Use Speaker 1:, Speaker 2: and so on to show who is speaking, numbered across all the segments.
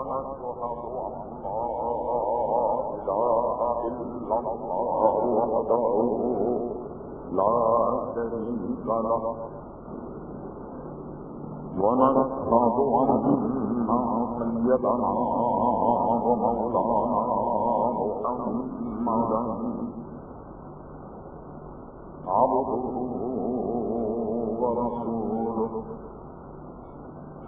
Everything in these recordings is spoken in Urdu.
Speaker 1: سيدنا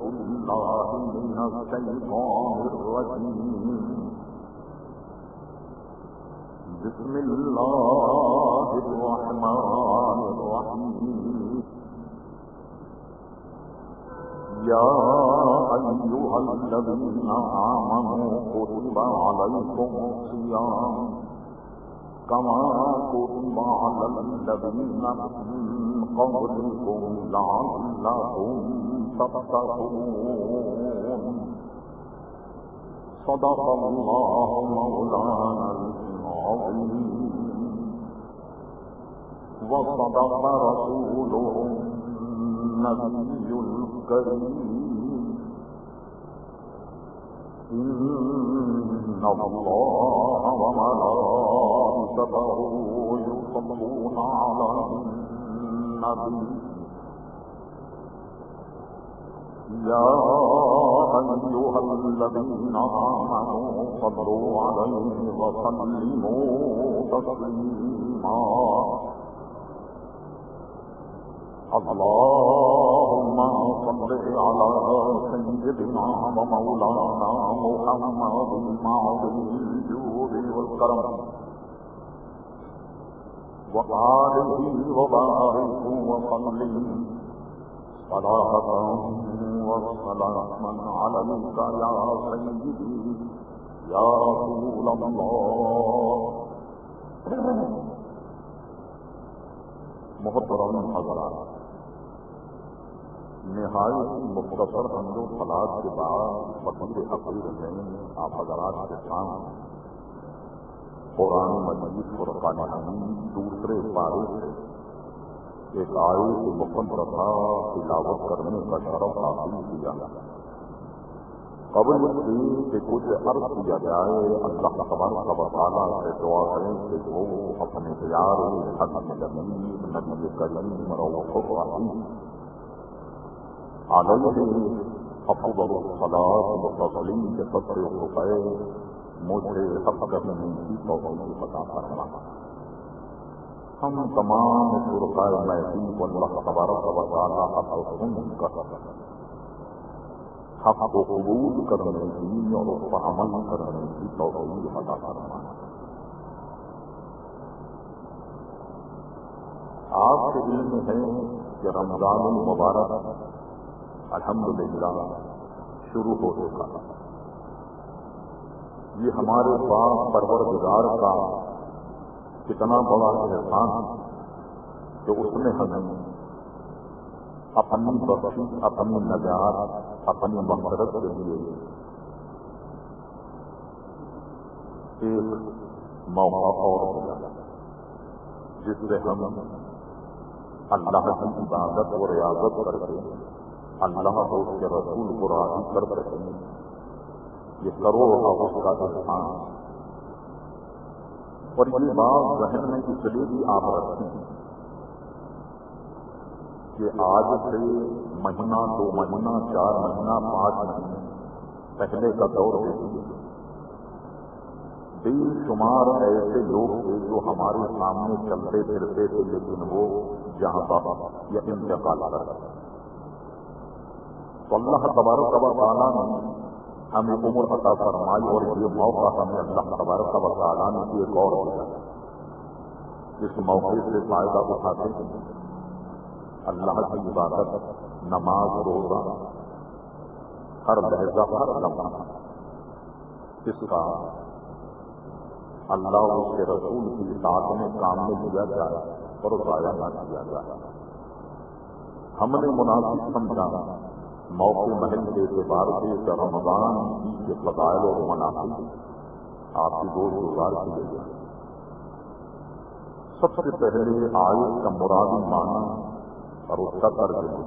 Speaker 1: بالله من الشيطان الرجيم بسم الله الرحمن الرحيم يا أيها الذين آمنوا كتب عليكم الصيام كما كتب على الذين من قبلكم لعلكم تتقون صدق الله مولانا العظيم وصدق رسوله النبي الكريم إن الله وملائكته يصلون على النبي يا أيها الذين آمنوا صلوا عليه وسلموا تسليما. اللهم صل على سيدنا ومولانا محمد المعظم الجود والكرم. وآله وبارك وسلم صلاة وسلاما عليك يا سيدي. يا رسول الله. محترم حضرات، نہایت مختصر حمد و فلاد کے بعد فقیر حقیر میں آپ حضرات کے سامنے قرآن مجید فرقان حمید، دوسرے پارے سے ایک آئے سے مکمل تھا، تلاوت کرنے کا شرف حاصل کیا۔ قبل سے کہ کچھ عرض کیا جائے، اللہ خبر خبر تعالیٰ سے دعا کریں کہ وہ اپنے پیار حق نبی نبی کریم روح رحیم علیہ افضل الصلاة والتسلیم کے سب سے روپئے مجھے کی توفیق عطا فرما ہم تمام شرکائے اللہ تبارک و حق سن کر حق کو قبول کرنے کی اور اس پر عمل کرنے کی توفیق عطا فرما آپ کے علم ہے کہ رمضان المبارک الحمد للہ شروع ہو چکا یہ ہمارے پاس پرور گزار کا کتنا بڑا احسان کہ اس نے ہمیں اپنی بخشی، اپنی نجات، اپنی مقرر کے لیے ایک موقع اور دیا، جس سے ہم اللہ کی عبادت اور ریاضت کر کے اللہ کو اس کے رسول کو راضی کر سکیں یہ کروڑ کا اس کا احسان اور یہ بات ذہن میں اس لیے بھی آپ رکھیں کہ آج سے مہینہ، دو مہینہ، چار مہینہ، پانچ مہینے پہلے کا دور دیکھیے بے شمار ایسے لوگ تھے جو ہمارے سامنے چلتے پھرتے تھے، لیکن وہ جہاں بابا یا انتقال کر رہا تو اللہ تبارک و تعالیٰ نے ہمیں عمر عطا فرمائی اور یہ موقع ہمیں اللہ تبارک و تعالیٰ نے ایک اور دیا۔ اس موقع سے فائدہ اٹھاتے ہیں۔ اللہ کی عبادت، نماز، روزہ، ہر لہجہ ہر لمحہ۔ اس کا اللہ اس کے رسول کی ساتھ میں کام میں لیا جائے اور ضائع نہ کیا جائے ہم نے مناسب سمجھا۔ موقع محل کے اعتبار سے کہ رمضان کے فضائل اور مناسب آپ کی دو گزار کیے گئے سب سے پہلے آیت کا مرادی مانا اور اس کا ترجمہ۔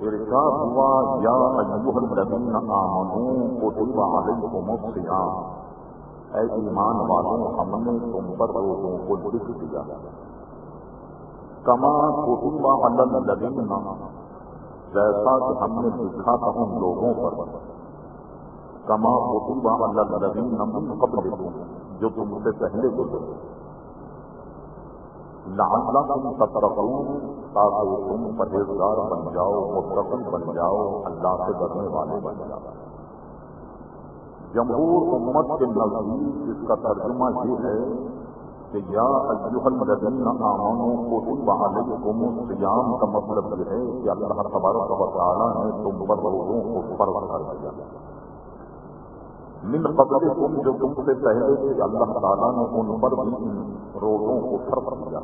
Speaker 1: ارشاد ہوا، یا ایوہ الذین آمنوا کتب علیکم الصیام۔ اے ایمان والوں، ہم نے تم پر روزوں کو لکھ دیا کما کتب علی الذین جیسا کہ ہم نے لکھا تھا ان لوگوں پر، کما خطوبہ اللہ الذین من قبلکم، جو تم سے پہلے گزرے۔ لعلکم تتقون، تاکہ تم پرہیزگار بن جاؤ، متقی بن جاؤ، اللہ سے ڈرنے والے بن جاؤ۔ جمہور امت کے نزدیک اس کا ترجمہ یہ ہے کہ یا ایوہ الذین آمنوا کتب علیکم الصیام کا مطلب یہ ہے کہ اللہ تبارک و تعالی نے تم پر روزوں کو فرض کر دیا۔ من قبلکم جو تم سے پہلے تھے، اللہ تعالیٰ نے ان پر بھی ان روزوں کو فرض کیا۔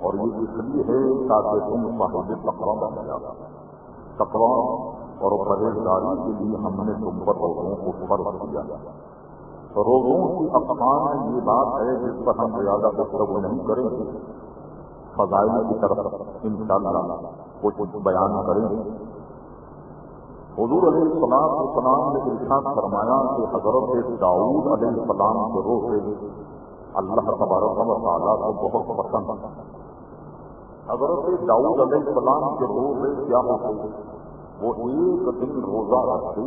Speaker 1: اور یہ اس لیے ہے تاکہ تم صاحب تقوی بن جاؤ۔ تقوی اور پرہیزگاری کے لیے ہم نے تم پر روزوں کو فرض کیا روزوں کی اقسام میں یہ بات ہے جس پر ہم زیادہ گفتگو نہیں کریں گے۔ فضائل کی طرف ان شاء اللہ کچھ بیان کریں گے۔ حضور علیہ السلام السلام نے ارشاد فرمایا کہ حضرت داؤد علیہ السلام کے روزے اللہ تبارک و تعالیٰ کو بہت پسند حضرت داؤد علیہ السلام کے روزے کیا ہوتے وہ ایک دن روزہ رکھتے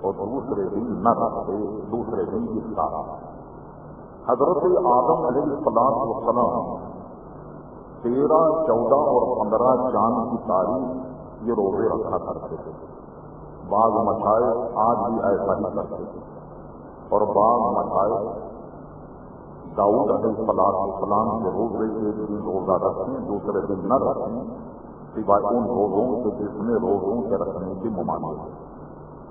Speaker 1: اور دوسرے دن نہ رکھتے دوسرے دن افطار حضرت آدم علیہ السلام وسلام تیرہ، چودہ اور پندرہ چاند کی تاریخ یہ روزے رکھا کرتے تھے۔ بعض مسائل آج بھی ایسا ہی کرتے تھے۔ اور بعض مسائل داؤد علیہ السلام السلام کے روزے ایک دن روزہ رکھیں دوسرے دن نہ رکھیں سوائے ان روزوں کے جس میں روزوں کے رکھنے کی ممانعت۔ ہے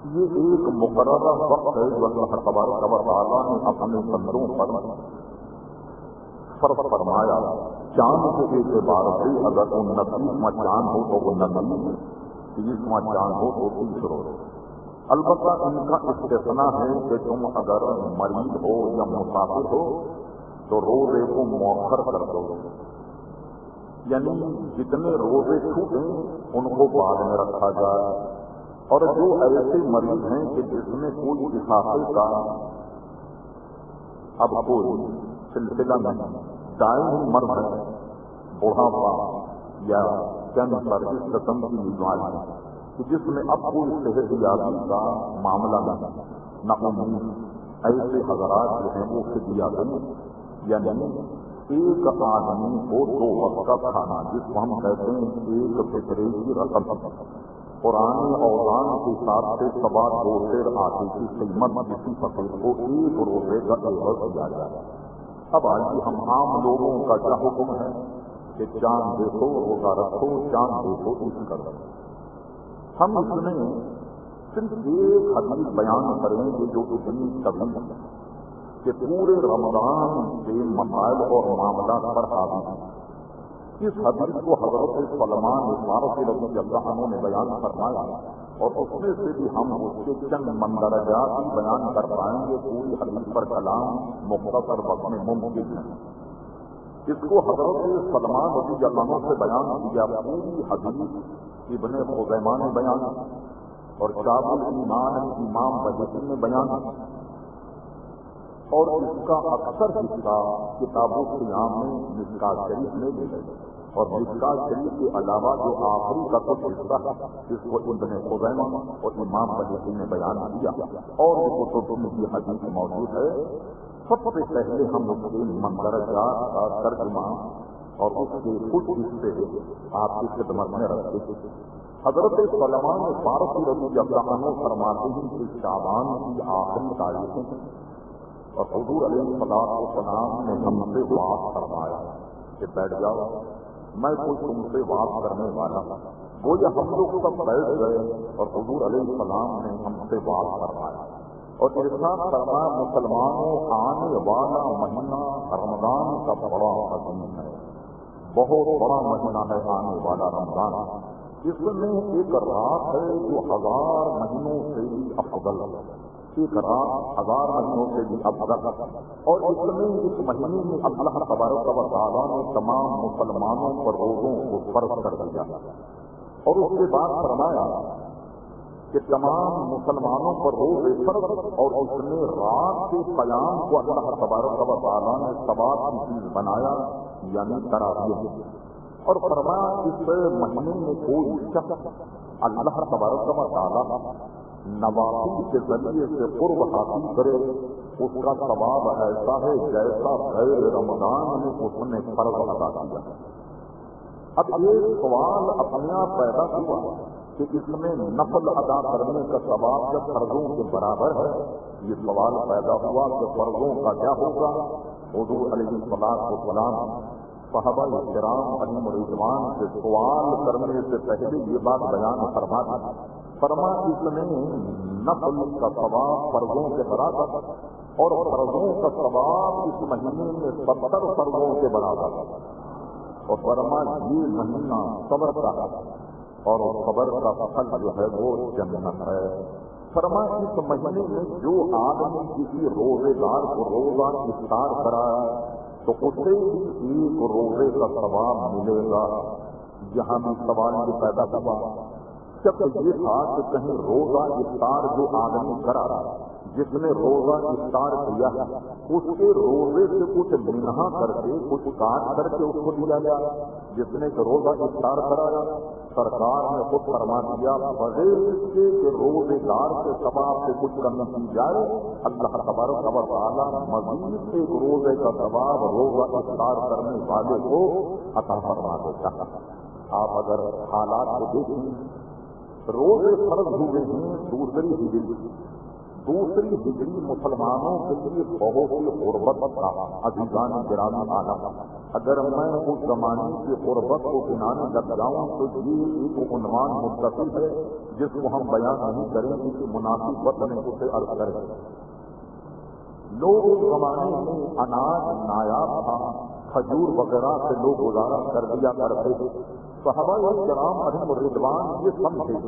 Speaker 1: یہ ایک مقررہ وقت ہے جو اللہ تبارک و تعالیٰ نے اپنے بندوں پر فرق فرمایا۔ چاند کے اعتبار سے اگر وہ نتیسواں چاند ہو تو وہ نتیس تیسواں چاند ہو تو تیسرو البتہ ان کا استثنا ہے کہ تم اگر مریض ہو یا مسافر ہو تو روزے کو مؤخر کر دو۔ یعنی جتنے روزے چھوٹیں ان کو بعد میں رکھا جائے۔ اور جو ایسے مریض ہیں کہ جس میں کوئی اضافے کا اب کوئی سلسلہ میں دائیں مرد ہے بڑھاپا یا کینسر اس قسم کی بیماری۔ کہ جس میں اب کوئی صحت یابی کا معاملہ نہیں نہ امید ایسے حضرات جو ہیں وہ فدیا دیں یعنی ایک آدمی کو دو وقت کا کھانا، جس کو ہم کہتے ہیں ایک فطرے کی رقم۔ پرانے اوزان کے حساب سے سوا دو سیر آٹے کی قیمت کسی فقیر کو ایک روزے کا عوض کیا جائے۔ اب آئیے ہم عام لوگوں کا کیا حکم ہے کہ چاند دیکھو، روزہ رکھو چاند دیکھو، اس کر ہم اس میں صرف ایک حدیث بیان کریں گے جو اتنی کبھی کہ پورے رمضان کے مسائل اور معاملات پر حاضر ہیں۔ اس حدیث کو حضرت سلمان فارسی رضی اللہ عنہ نے بیان فرمایا اور اس میں سے بھی ہم اس کے چند مندرجات ہی بیان کر پائیں گے، پوری حدیث پر کلام مختصر وقت میں ممکن ہے۔ اس کو حضرت سلمان رضی اللہ عنہ سے بیان کیا، پوری حدیث ابن خزیمہ نے بیان اور شاب المان امام بجتی نے بیان اور اس کا اکثر حصہ کتابوں کے نام میں مسکا شریف میں بھی ہے۔ اور مسکا شریف کے علاوہ جو آخری کا کچھ حصہ جس کو ابن خزیمہ اور امام بلیسی نے بیان کیا، اور اس کو میں کی حدیث موجود ہے۔ سب سے پہلے ہم اس کے مندرجات کا ترجمہ اور اس کے کچھ حصے آپ کی خدمت میں رکھتے تھے حضرت سلمان فارسی رضی اللہ عنہ فرماتے ہیں کہ شابان کی آخری تاریخیں اور حضور علیہ السلام السلام نے ہم سے بات فرمایا کہ بیٹھ جاؤ، میں کوئی تم سے بات کرنے والا وہ یہ ہم لوگ سب بیٹھ گئے اور حضور علیہ السلام نے ہم سے بات فرمایا۔ اور ارشاد کرنا مسلمانوں، آنے والا مہینہ رمضان کا بڑا عظیم ہے۔ بہت بڑا مہینہ ہے آنے والا رمضان۔ اس میں ایک رات ہے جو ہزار مہینوں سے افضل ہے۔ ایک رات ہزار مہینوں سے بھی اب افضل اور اس میں اس مہینے میں اللہ تبارک و تعالیٰ نے تمام مسلمانوں پر روزوں کو فرض کر دیا۔ اور اس کے بعد فرمایا کہ تمام مسلمانوں پر روز فرض اور اس نے رات کے قیام کو اللہ تبارک و تعالیٰ نے سواب کی چیز بنایا یعنی کرا اور فرمایا اس مہینے میں کوئی شخص اللہ تبارک و تعالیٰ نوافی کے ذریعے سے قرب حاصل کرے، اس کا ثواب ایسا ہے جیسا غیر رمضان میں اس نے فرض ادا کیا اب یہ سوال اپنے آپ پیدا ہوا کہ اس میں نفل ادا کرنے کا ثواب جب فرضوں کے برابر ہے، یہ سوال پیدا ہوا کہ فرضوں کا کیا ہوگا؟ حضور علیہ السلام کو سلام صحابہ کرام علیم رضوان سے سوال کرنے سے پہلے یہ بات بیان فرما تھا فرما، اس نے نقل کا ثواب فرضوں کے برابر اور فرضوں کا ثواب اس مہینے میں ستر فرضوں کے برابر۔ اور فرما، یہ مہینہ صبر کا ہے اور صبر کا فصل جو ہے وہ جنت ہے۔ فرما، اس مہینے میں جو آدمی کسی روزے دار کو روزہ افطار کرایا تو اسے ایک روزے کا ثواب ملے گا۔ جہاں بھی سوال یہ پیدا ہوا جب یہ تھا کہ کہیں روزہ افطار جو آدمی کرا جس نے روزہ افطار کیا اس کے روزے سے کچھ منہا کر کے، کچھ کاٹ کر کے اس کو دیا گیا۔ جس نے روزہ افطار کرایا سرکار نے خود فرما دیا، بغیر اس کے کہ روزے دار کے سباب سے کچھ کرنا کی جائے، اللہ خبر خبر والا مزید ایک روزے کا ثباب روزہ افطار کرنے والے کو عطا فرما دیتا آپ اگر حالات کو دیکھیں روزے فرض ہوئے ہیں دوسری ہجری۔ دوسری ہجری مسلمانوں کے لیے بہت ہی غربت کا ادھیان گرانا آنا اگر میں اس زمانے کی غربت کو گنانے لگ جاؤں، تو یہ ایک عنوان مستقل ہے، جس کو ہم بیان نہیں کریں گے کہ مناسب وقت میں اسے عرض کریں۔ لوگ اس زمانے میں اناج، نایاب تھا، کھجور وغیرہ سے لوگ گزارا کر دیا کرتے صحابہ کرام اہم رضوان یہ سمجھے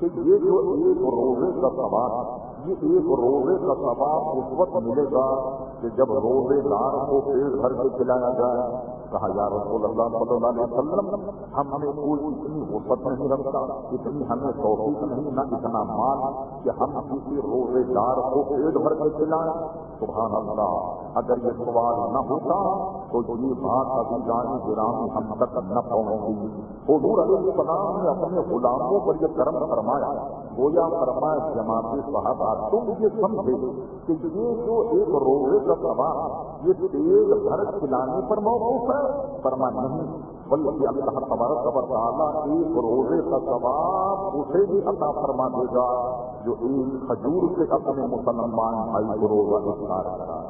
Speaker 1: کہ یہ جو ایک روزے کا سوال یہ ایک روزے کا سوال اس وقت ملے گا کہ جب روزے دار کو پیڑ بھر کے کھلایا جائے۔ کہا، یا رسول اللہ صلی اللہ علیہ وسلم، ہم ہمیں کوئی اتنی وسط نہیں رکھتا، اتنی ہمیں توفیق نہیں، نہ اتنا مال کہ ہم کسی روزے دار کو پیٹ بھر کے کھلائیں۔ سبحان اللہ، اگر یہ سوال نہ ہوتا تو یہ بات ابھی جانی گرام ہم تک نہ پہنچی حضور علیہ السلام نے اپنے غلاموں پر یہ کرم فرمایا۔ گویا فرمایا، جماعت صحابہ، تم یہ سمجھے کہ یہ جو ایک روزے کا سوال، یہ تیز بھر کھلانے پر موقف ہے؟ فرما نہیں، بلکہ اللہ تبارک و تعالیٰ ایک روزے کا ثواب اسے بھی عطا فرما دے گا، جو ایک کھجور سے اپنے مسلمان بھائی کو روزہ افطار کرا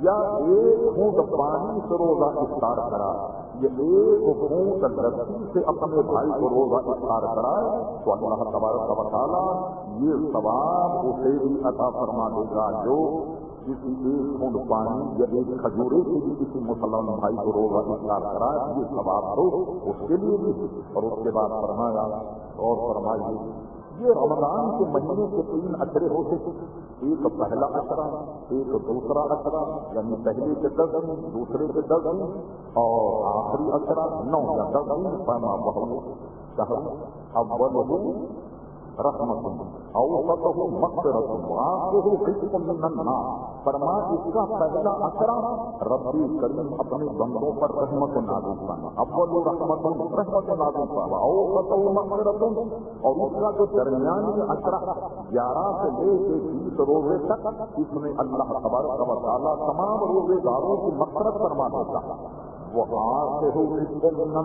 Speaker 1: یا ایک فوٹ پانی سے روزہ افطار کرا۔ یہ ایک فوٹ لڑکی سے اپنے بھائی کو روزہ افطار کرائے۔ تو اللہ تبارک و تعالیٰ یہ ثواب اسے بھی عطا فرما دے گا جو کسی ایک فوڈ پانی یا ایک کھجورے سے بھی کسی مسلمان بھائی کو روزہ افطار کرائے۔ یہ سواب ہو اس کے لیے بھی اور اس کے بعد فرمایا اور فرمائیے یہ رمضان کے مہینے کے تین اچرے ہوتے ایک پہلا اچرا ایک دوسرا اثرا یعنی پہلے کے دس دن، دوسرے کے دس دن، اور آخری اثرا نو یا دس دن پہنا بہت اول رحمت اوسط مغفرت آخر قسط من النار۔ فرما اس کا پہلا اثرا ربی کریم اپنے بندوں پر رحمت نازل کرنا اول رحمت رحمت نازل کرنا اوسط مغفرت اور اس کا جو درمیانی اثرا گیارہ سے لے کے بیس روزے تک، اس میں اللہ تبارک و تعالیٰ تمام روزے داروں کی مفرت فرما دیتا وہ آتے ہو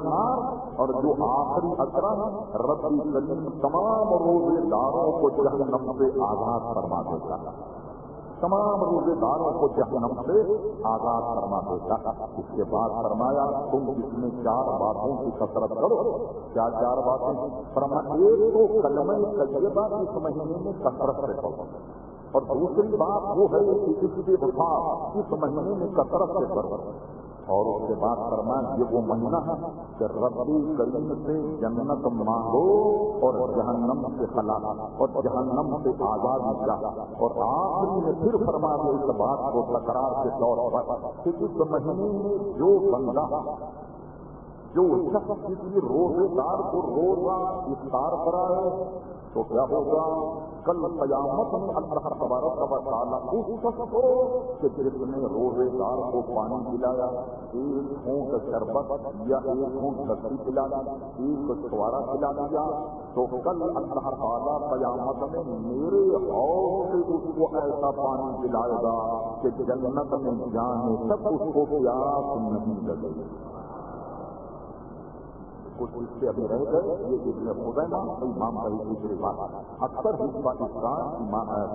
Speaker 1: نار اور جو آخری اثر ربی کریم تمام روزے داروں کو جہنم سے آزاد فرما دیتا ہے۔ تمام روزے داروں کو جہنم سے آزاد فرما دیتا ہے۔ اس کے بعد فرمایا، تم اس میں چار باتوں کی کثرت کرو۔ کیا چار باتیں؟ فرما ایک تو کلمہ تجربہ اس مہینے میں کثرت سے کرو۔ اور دوسری بات وہ ہے کہ اس اس مہینے میں کثرت سے کرو۔ اور اس کے بعد فرمایا یہ وہ مہینہ ہے کہ ربی کریم سے جنت مانگو اور جہنم سے خلا اور جہنم سے آزاد نکلا اور آخری میں پھر فرما دے اس بات کو تکرار کے طور پر کہ اس مہینے میں جو بندہ جو شخص کسی روزے دار کو روزہ افطار کرا ہے تو کیا ہوگا؟ کل قیامت میں اللہ تبارک کا تعالیٰ اس شخص کو کہ جس نے روزے دار کو پانی پلایا، ایک ہوں شربت یا ایک ہوں لکڑی پلا ایک سوارا پلا دیا تو کل اللہ تعالیٰ قیامت میں میرے اور سے اس کو ایسا پانی پلائے گا کہ جنت میں جانے تک اس کو پیاس نہیں لگے کچھ اس سے ابھی رہ گئے، یہ ابن خزیمہ امام بھائی دوسری بات۔ اکثر اس پاکستان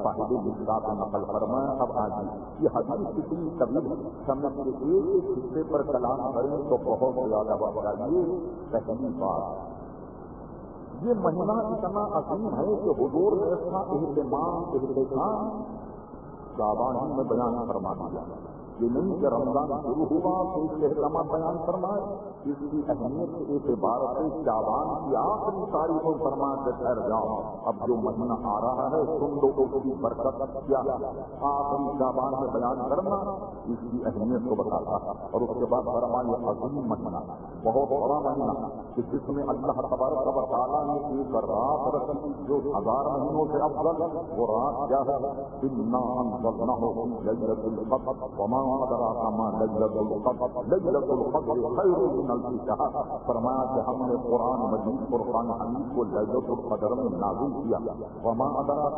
Speaker 1: صاحب مشکات نقل فرمایا۔ اب آج یہ حدیث کتنی طویل سمجھ کے ایک ایک حصے پر کلام کریں تو بہت زیادہ بڑا یہ پہلی بات، یہ مہینہ اتنا عظیم ہے کہ حضور نے اس اہتمام اہتمام شابانی میں بیان فرما دیا۔ یہ نہیں کہ رمضان شروع ہوا تو اس کے احکامات بیان فرمائے۔ اس کی اہمیت کے اعتبار سے شابان کی آخری تاریخوں فرما کے ٹھہر جاؤ۔ اب جو مہینہ آ رہا ہے، تم لوگوں کی برکت کیا آخری شابان میں بیان کرنا اس کی اہمیت کو بتاتا۔ اور اس کے بعد فرمائے عظیم مہینہ بہت بڑا مہینہ کہ جس میں اللہ تبارک و تعالیٰ نے ایک رات رکھی، جو ہزار مہینوں سے افضل، وہ رات کیا ہے؟ اتنا نہ ہو وما فرمایا کہ ہم نے قرآن مجید، قرآن حمید کو لذت القدر میں نازل کیا۔ وما ادرا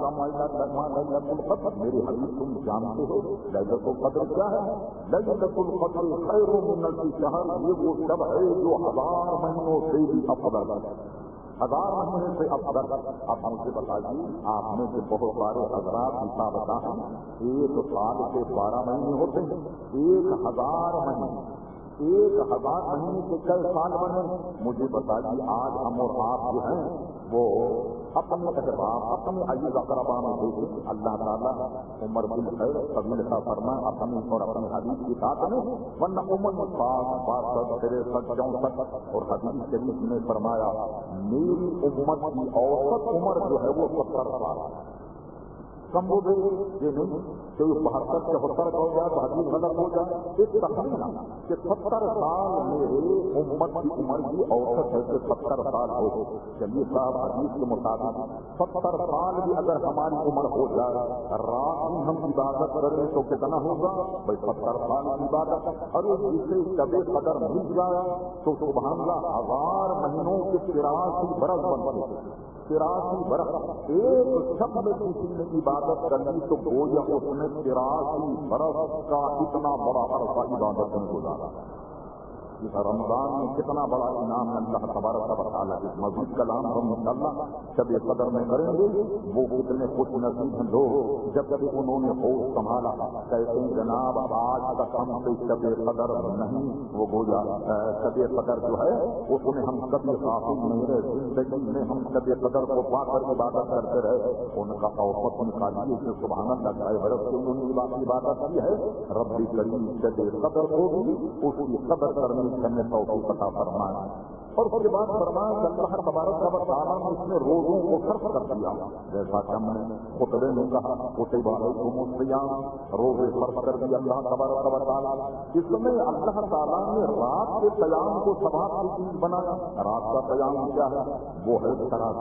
Speaker 1: لذت القدر؟ میرے حبیب تم جانتے ہو لذت القدر کیا ہے؟ لذت القدر خیر من الشہر یہ وہ سب ہے جو ہزار مہینوں سے بھی افضل ہے۔ ہزار مہینے سے اب اگر آپ مجھے بتائیے، آپ میں سے بہت سارے حضرات حساب بتا ہیں۔ ایک سال کے بارہ مہینے ہوتے ہیں۔ ایک ہزار مہینے۔ ایک ہزار مہینے کے کئی سال بنے۔ مجھے بتا بتائیے آج ہم اور آپ جو ہیں، وہ اپنے احباب، اپنے عزیز اقربا میں دیکھیں اللہ تعالیٰ عمر بن خیر قبیل کا فرما اپنی اور اپنے حدیث کی ساتھ میں، ورنہ عمر پاس باسٹھ تریسٹھ چونسٹھ اور حدیث شریف نے فرمایا، میری امت کی اوسط عمر جو ہے وہ ستر سال ہے۔ کم ہو گئی یہ نہیں کہ بہتر چوہتر ہو گیا تو حدیث غلط ہو جائے ایک تخمینہ کہ ستر سال میرے امت کی عمر کی اوسط ہے کہ ستر سال ہو۔ چلیے صاحب، حدیث کے مطابق، ستر سال بھی اگر ہماری عمر ہو جائے، رات میں ہم عبادت کریں تو کتنا ہوگا؟ بھائی ستر سال کی عبادت۔ اور جسے کبھی قدر مل جائے تو سبحان اللہ ہزار مہینوں کے تراسی برس بن تراسی برس ایک شب میں کسی نے عبادت کرنی تو گویا اس نے تراسی برس کا اتنا بڑا عرصہ عبادت میں گزارا۔ رمضان میں کتنا بڑا انعام اللہ تبارک و تعالیٰ اس مزید کلام ہم انشاءاللہ شب قدر میں کریں گے، وہ کتنے خوش نصیب ہیں لوگ۔ جب کبھی انہوں نے ہوش سنبھالا، کہتے ہیں، جناب آج تک ہم سے شب قدر نہیں۔ وہ گویا شب قدر جو ہے، اس میں ہم کبھی حاصل نہیں رہے۔ زندگی میں ہم شب قدر کو پا کر عبادت کرتے رہے۔ ان کا اوقت نکالیے کہ سبحان اللہ جائے برس انہوں نے عبادت کی ہے۔ رب کریم شب قدر ہوگی اس کی قدر کرنے کرنے توفیق عطا فرمائے اور اس کے بعد فرمایا کہ اللہ تبارک کا تعالیٰ نے اس نے روزوں کو صرف کر دیا۔ جیسا کہ ہم نے خطبے میں کہا اسے بارے کو مسیام روزے فرق کر دیا اللہ تبارک کا تعالیٰ اس میں اللہ تعالیٰ نے رات کے قیام کو سباب کی چیز بنایا۔ رات کا قیام کیا ہے؟ وہ ہے شراب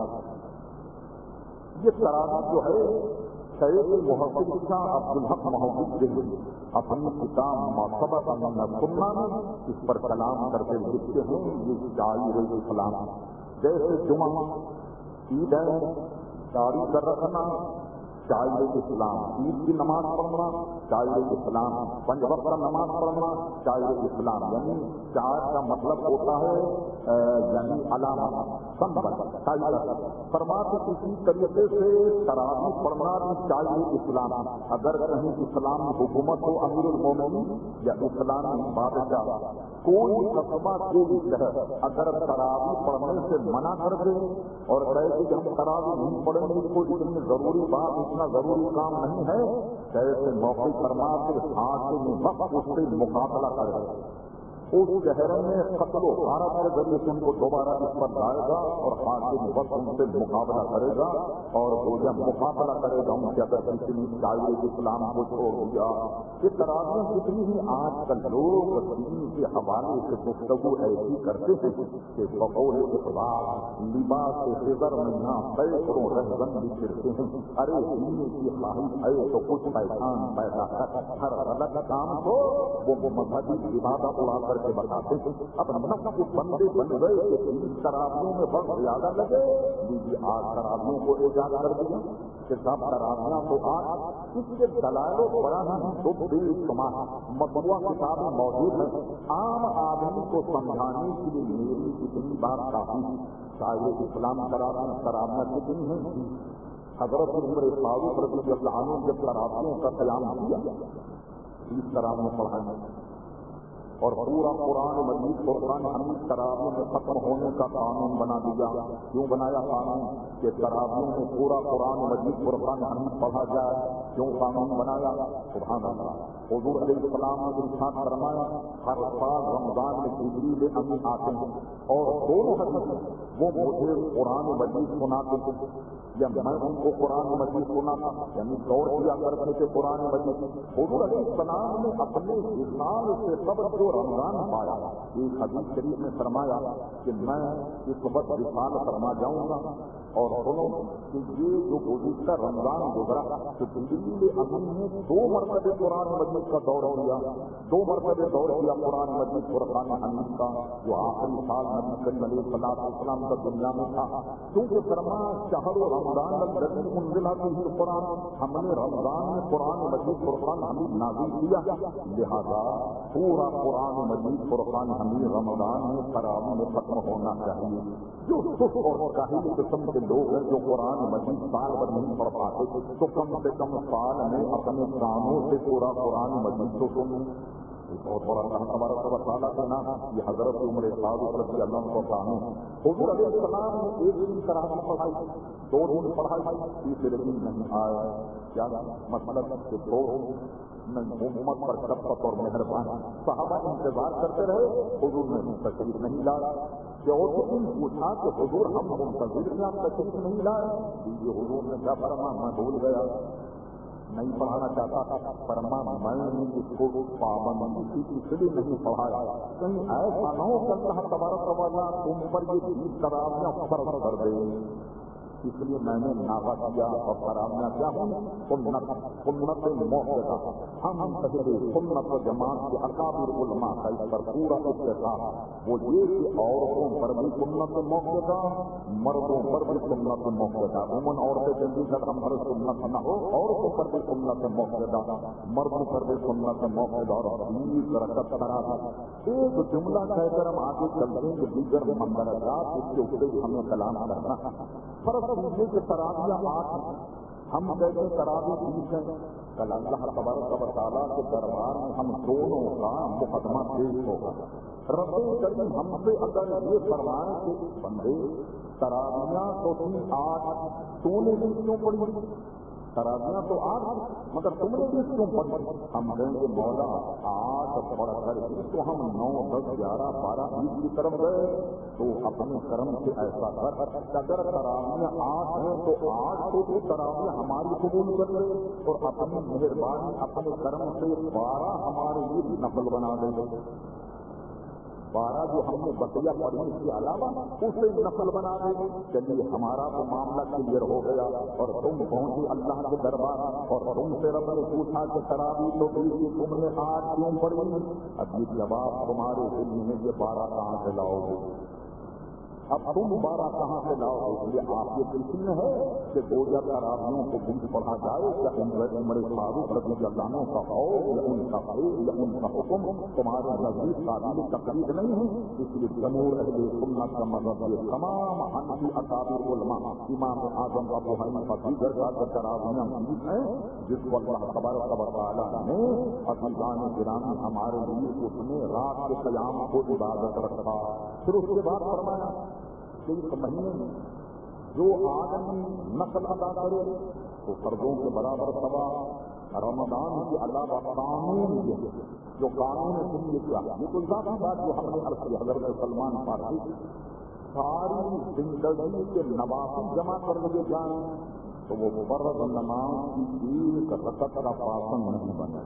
Speaker 1: یہ تراوی جو ہے شیخ محمد کا عبدالحق محبوب محمد دہلی اپنی کتاب مصبت سننا میں اس پر کلام کرتے لکھتے ہیں، یہ شاعر اسلام جیسے جمعہ، عید ہے، جاری کر رکھنا شاعر اسلام عید کی نماز پڑھنا شاعر اسلام پنج وقت نماز پڑھنا شاعر اسلام یعنی شاعر کا مطلب ہوتا ہے یعنی علامت فرماتے کسی طریقے سے تراوی پڑھنا بھی شاعر اسلام اگر کہیں اسلام حکومت ہو، امیر المومنی یا اسلامی بادشاہ کوئی قصبہ کوئی شہر اگر تراوی پڑھنے سے منع کر دے اور کہے کہ ہم تراوی نہیں پڑھیں گے کوئی اتنی ضروری بات، اتنا ضروری کام نہیں ہے ایسے موقع فرما کے ہاتھ میں وقت اس سے مقابلہ کرے۔ اس شہر میں قتل و غارت کے ذریعے سے ان کو دوبارہ اس پر لائے گا اور حاکم وقت ان سے مقابلہ کرے گا اور وہ جب مقابلہ کرے گا، ان کے اگر کتنی شاعری اسلام کو چھوڑ دیا۔ یہ تراریاں کتنی ہی آج کل لوگ دین کے حوالے سے گفتگو ایسی کرتے ہیں کہ بقول اقبال لباس کے فضر میں یہاں پیسوں رہزن بھی پھرتے ہیں۔ ارے دین کی خواہش ہے تو کچھ پہچان پیدا کر، ہر غلط کام کو وہ مذہبی لبادہ اڑا کر کے بتاتے ہیں اب بندے بن گئے کہ ان شرابیوں میں بہت زیادہ لگے۔ دیجیے آج شرابیوں کو ایجاد کر دیا کہ سب شرابیاں تو آج اس کے دلائل بڑا ہی دو بے شمار مطلوع کتابیں موجود ہیں۔ عام آدمی کو سمجھانے کے لیے میری اتنی بات کافی شاید اسلام شرابیاں شرابیاں کتنی ہیں؟ حضرت عمر فاروق رضی اللہ عنہ جب شرابیوں کا قیام کیا اس طرح میں پڑھانا اور پورا قرآن مجید کو قرآن حمید ترابیوں میں ختم ہونے کا قانون بنا دیا کیوں بنایا قانون؟ کہ ترابیوں میں پورا قرآن مجید قرآن حمید پڑھا جائے۔ کیوں قانون بنایا؟ سبحان اللہ حضور علیہ السلام نے انسان فرمایا، ہر سال رمضان میں بجلی امی آتے ہیں۔ اور دونوں حدیث وہ مجھے قرآن مجید سناتے ہیں۔ یا میں ان کو قرآن مجید سنا تھا یعنی دور کیا کرتے تھے قرآن مجید حضور علیہ السلام نے اپنے اسلام سے قبر کو رمضان پایا، ایک حدیث شریف میں فرمایا کہ میں اس وقت رسال فرما جاؤں گا۔ اور سنو کہ یہ جو گزشتہ رمضان گزرا تو دلی امین نے دو مرتبہ قرآن مجید کا دور کیا، دو مرتبہ دور کیا قرآن مجید قرآن حمید کا، جو آخری سال نبی کریم علیہ صلاح السلام کا دنیا میں تھا۔ کیونکہ فرما شہر و رمضان الذي انزل فيه القرآن ہم نے رمضان میں قرآن مجید قرآن حمید نازل کیا۔ لہذا پورا قرآن مجید قرآن حمید رمضان میں خرابی میں ختم ہونا چاہیے۔ جو سکھ اور کاہل قسم کے لوگ ہیں جو قرآن مجید سال بھر نہیں پڑھ پاتے، تو کم سے کم سال میں اپنے کاموں سے پورا قرآن مجید کو سن۔ اور بڑا ہمارا سب تعالیٰ کا نام، یہ حضرت عمر صاحب رضی اللہ کو کام حضور علیہ السلام نے ایک دن طرح سے پڑھائی، دو دن پڑھائی، تیسرے دن نہیں آیا۔ کیا مطلب کہ دو۔ حکومت پر شفقت اور مہربان صحابہ انتظار کرتے رہے، حضور نے تشریف نہیں لایا۔ کہ اور تو دن پوچھا کہ حضور ہم منتظر میں آپ تشریف نہیں لائے یہ حضور نے کیا فرما، میں بھول گیا۔ نہیں پڑھانا چاہتا تھا۔ فرما، میں نے اس کو پابندی کی، اس لیے نہیں پڑھایا۔ کہیں ایسا نہ ہو سکتا تمہارا سوال تم پر یہ بیس طرح فرق کر دے۔ اس لیے میں نے ناغا کیا اور فرامیا کیا ہوں۔ سنت سنت موقع۔ ہم پہلے سنت جماعت کے اکابر علماء کا اس پر پورا اتفاق وہ یہ کہ عورتوں پر بھی سنت موقع تھا، مردوں پر بھی سنت موقع تھا۔ عموماً عورتیں جلدی سے ہم پر سنت نہ ہو، عورتوں پر بھی سنت موقع تھا۔ مردوں پر بھی سنت موقع تھا اور بیس رکت کرا تھا ایک جملہ کہہ کر ہم آگے چلتے ہیں کہ دیگر مندرجات اس کے اوپر ہمیں کلام کرنا۔ فرق پوچھنے کہ تراویہ آٹھ ہم کہتے ترابی بیس ہیں۔ کل اللہ خبر خبر تعالیٰ کے دربار میں ہم دونوں کا مقدمہ پیش ہوگا۔ رب کریم ہم سے اگر یہ فرمائے کہ بندے تراویہ تو تھی آٹھ تو نے بھی کیوں پڑی ترابیاں تو آٹھ مگر تم نے بھی کیوں پڑھ ہم کہیں گے مولا آٹھ پڑھ کر تو ہم نو، دس، گیارہ، بارہ، بیس کی طرف گئے۔ تو اپنے کرم سے ایسا کر اگر ترابیاں آٹھ ہیں تو آٹھ کو تو ترابیاں ہماری قبول کر لے۔ اور اپنی مہربانی، اپنے کرم سے بارہ ہمارے لیے نقل بنا دے۔ بارہ جو ہم نے بکیا پڑھی اس کے علاوہ اسے نسل بنا دے، چلیے ہمارا تو معاملہ کلیئر ہو گیا۔ اور تم پہنچے اللہ کے دربار اور تم سے رب نے پوچھا کہ شرابی تو تم نے، آج کیوں پڑھی اب یہ جواب تمہارے دل میں یہ بارہ کہاں سے لاؤ گے؟ اب تم بارہ کہاں سے لاؤ؟ گے یہ آپ کے دل میں ہے کہ دو یا خرابیوں کو گنج پڑھا جائے یا عمر فاروق رضی اللہ کا ہو یا ان کا ہو یا ان کا حکم، تمہارے نزدیک قابل تقریب نہیں ہے۔ اس لیے جمہور اہل سنت کا مذہب یہ تمام حنفی اکابر علماء، امام اعظم ابو حنیفہ دیگر کا خرابیاں ہیں، جس کو اللہ خبر خبر تعالیٰ نے افغان گرامی ہمارے لیے اس نے رات کے قیام کو عبادت رکھا۔ پھر اس کے بعد فرمایا ایک مہینے میں جو آدمی نقل ادا کرے تو قرضوں کے برابر سوا رمضان کی علاوہ قانون یہ جو قانون تم یہ کیا؟ یہ تو ذاتی بات جو ہم نے عرصی حضرت سلمان پاسی ساری زندگی کے نوافی جمع کر لیے جائیں تو وہ فرض نماز کی ایک رقط کا پاسن نہیں بنے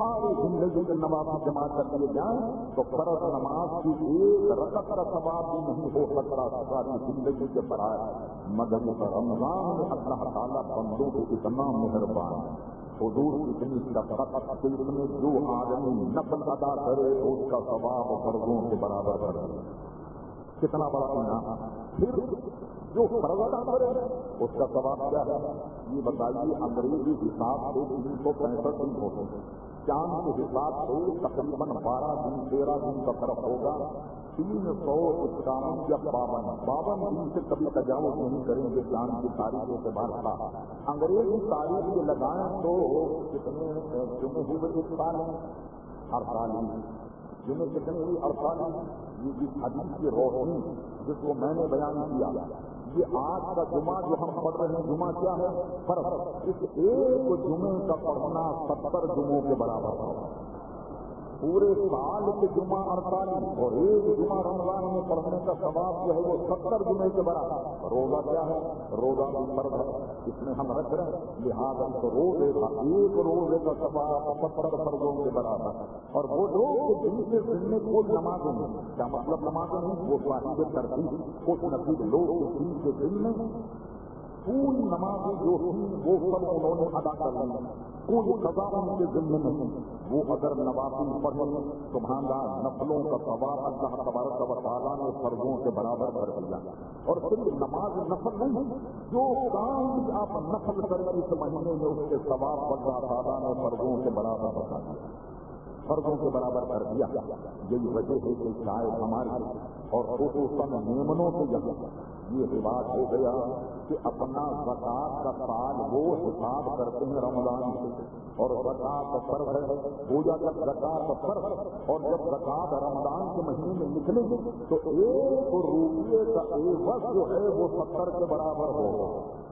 Speaker 1: ساری زندگی کے نماز جمع کر دیے جائیں تو فرض نماز کی ایک رقط کا ثواب بھی نہیں ہو سکتا، ساری زندگی کے برائے مدد رمضان میں اللہ تعالیٰ بندوں کو اتنا مہربان حضور اتنی شفقت میں جو آدمی نقل ادا کرے اس کا ثواب فرضوں کے برابر کر کتنا بڑا انعام پھر جو فرض ادا کرے، اس کا ثواب کیا ہے؟ یہ بتائیے، انگریزی حساب سے تین سو پینسٹھ دن ہوتے ہیں۔ چاند کے حساب سے تقریباً بارہ دن، تیرہ دن کا فرق ہوگا۔ تین سو اکاون یا باون۔ باون دن سے کبھی تجاوز نہیں کریں گے چاند کی تاریخوں سے۔ باہر تھا انگریزی تاریخ کے لگائیں تو کتنے جمعے ہوئے ایک سال ہیں؟ اڑتالیس۔ جمعے کتنے ہوئی اڑتالیس۔ یہ حدیث کی روشنی جس کو میں نے بیان کیا۔ یہ آج کا جمعہ جو ہم پڑھ رہے ہیں، جمعہ کیا ہے؟ فرق۔ اس ایک جمعے کا پڑھنا ستر جمعوں کے برابر ہے۔ پورے سال کے جمعہ اڑتالیس اور ایک جمعہ رمضان میں پڑھنے کا ثواب جو ہے وہ ستر جمعے کے برابر روزہ کیا ہے؟ روزہ بھی فرض ہے۔ اس میں ہم رکھ رہے ہیں۔ لہٰذا تو روزے کا ایک روزے کا ثواب ستر فرضوں کے برابر اور وہ لوگ جن کے دن میں کوئی نماز نہیں کیا مطلب نماز نہیں وہ صاحب ترتیب کچھ نصیب لوگ جن کے دن میں پوری نماز جو تھی وہ سب انہوں نے ادا کر لی۔ کوئی سزا ان کے ذمے نہیں۔ وہ اگر نوازی پڑھے تمہارا نفلوں کا سوال اللہ تبارک و تعالیٰ نے فرضوں کے برابر کر دیا۔ اور صرف نماز نفل نہیں، جو کام بھی آپ نفل کر اس مہینے میں اس کے سوال اللہ تعالیٰ نے فرضوں کے برابر بتا دیا۔ فرضوں کے برابر کر دیا۔ یہی وجہ ہے کہ شاید ہمارے اور خصوصاً نیمنوں سے جب یہ رواج ہو گیا کہ اپنا زکات کا سال وہ حساب کرتے ہیں رمضان سے اور زکات فرض ہے۔ پوجا جب زکات فرض اور جب زکات رمضان کے مہینے میں نکلے گی تو ایک روپیے کا ایک وقت جو ہے وہ ستر کے برابر ہوگا۔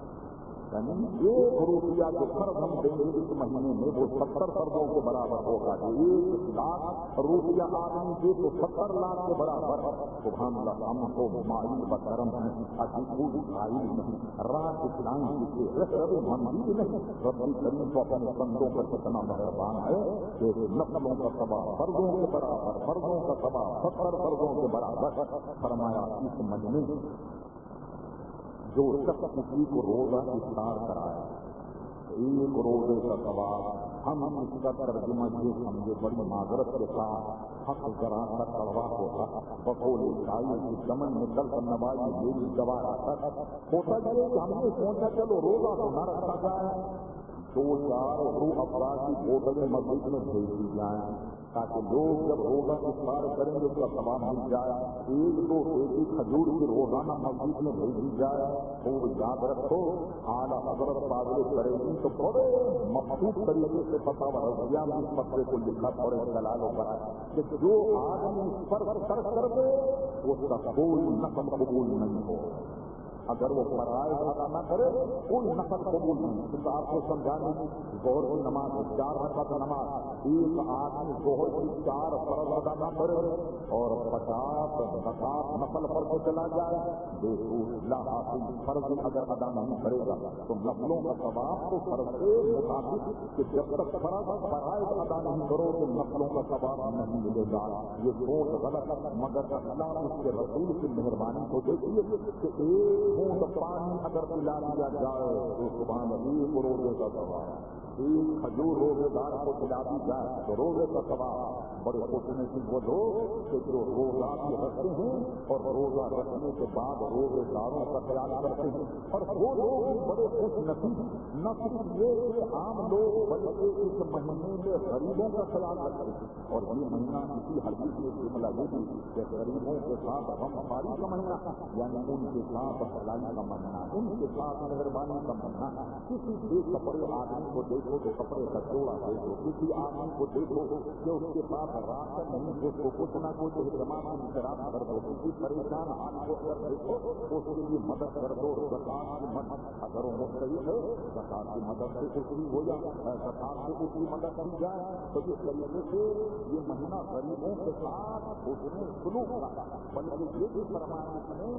Speaker 1: ایک روپیہ جو فرض ہم دیں گے اس مہینے میں وہ ستر فرضوں کے برابر ہوگا۔ ایک لاکھ روپیہ آدمی دے تو ستر لاکھ کے برابر سبحان اللہ، ہم کو مائی بکرم ہے تاکہ کوئی بھائی نہیں۔ رات اسلام کی ربی مندی نہیں۔ ربی کریم تو اپنے بندوں پر کتنا مہربان ہے کہ نقلوں کا سبا فرضوں کے برابر، فرضوں کا سبا ستر فرضوں کے برابر فرمایا، اس مہینے جو شخص کسی کو روزہ افطار کرایا ایک روزے کا سوال ہم اس کا ترجمہ یہ سمجھے، بڑی معذرت کے ساتھ حق ذرا کا کڑوا ہوتا بقول عیسائی کی چمن میں کل نوائی میری تھا ہوتا چلے کہ ہم نے سوچا چلو روزہ تو نہ رکھا جائے۔ دو چار رو افراد کی بوتلیں مسجد میں بھیج دی جائیں تاکہ لوگ جب روزہ افطار کریں گے اس کا سواب مل جائے۔ ایک دو ایک کھجور کی روزانہ مسجد میں بھیجی جائے۔ تو یاد رکھو، اعلیٰ حضرت بادل کرے گی تو بڑے مخصوص طریقے سے پتا رضیا میں اس مسئلے کو لکھا پڑے دلالوں پر کہ جو آدمی پر کر دے اس کا کوئی نقم قبول نہیں ہو۔ اگر وہ فرائض ادا نہ کرے، کوئی نقل قبول نہیں۔ کیونکہ آپ کو سمجھانے زہر کی نماز چار رقط نماز۔ ایک آدمی زہر کی چار فرض ادا نہ کرے اور پچاس پچاس نقل پر کے چلا جائے۔ دیکھو اللہ فرض اگر ادا نہیں کرے گا، تو نقلوں کا ثواب تو فرض کے مطابق کہ جب تک فرض فرائض ادا نہیں کرو تو نقلوں کا ثواب نہیں ملے گا۔ یہ سوچ غلط مگر اللہ اس کے رسول کی مہربانی کو دیکھیے کہ ایک بوند پانی اگر پلا دیا جائے تو صبح ایک روزے کا سوال ایک کھجور روزے دار کو کھلا دی جائے تو روزے کا سوال بڑے سوچنے کی وہ لوگ کہ جو روزہ بھی رکھتے ہیں اور روزہ رکھنے کے بعد روزے داروں کا خیال کرتے ہیں۔ اور وہ لوگ بڑے خوش نصیب نہ صرف یہ کہ عام لوگ بلکہ اس مہینے میں غریبوں کا خیال رکھتے ہیں۔ اور یہ مہینہ کسی ہلکی کی ایک جملہ یہ بھی کہ غریبوں کے ساتھ ہم ہماری کا مہینہ یعنی ان کے ساتھ بھلائی کا مہینہ، ان کے ساتھ مہربانی کا مہینہ۔ کسی بھی کپڑے آدمی کو دیکھ دیکھو تو کپڑے کا جوڑا دیکھو کسی آدمی کو دیکھو کہ اس کے پاس رات نہیں اس کو کچھ نہ کچھ اہتمام کی طرح کر دو، کسی پریشان آدمی کو اگر دیکھو اس کے لیے مدد کر دو، زکات کی مدد، اگر وہ مختلف ہے، زکات کی مدد سے کچھ بھی ہو جائے زکات سے کچھ بھی مدد کی جائے، تو اس طریقے سے یہ مہینہ غریبوں کے ساتھ اس میں سلوک رہا بلکہ یہ بھی فرمایا ہے